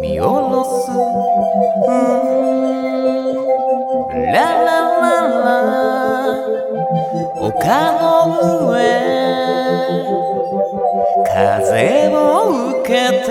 見下ろす。うん。ラ丘の上。風を受けて。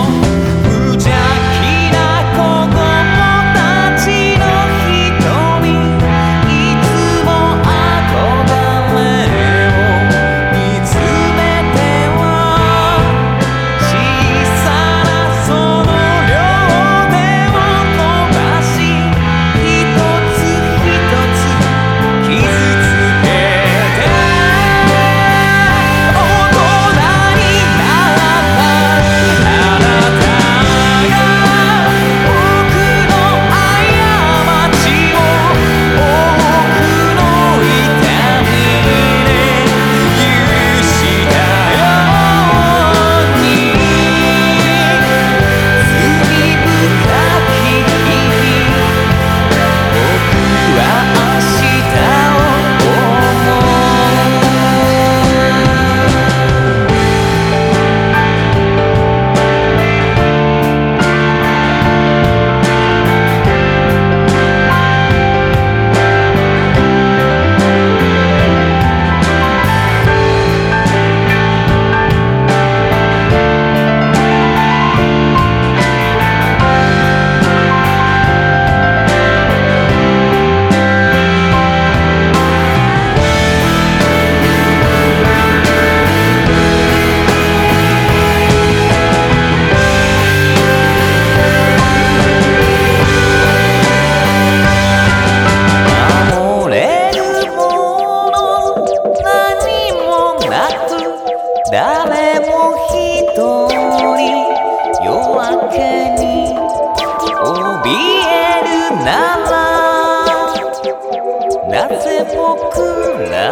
僕ら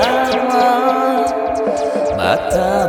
はまた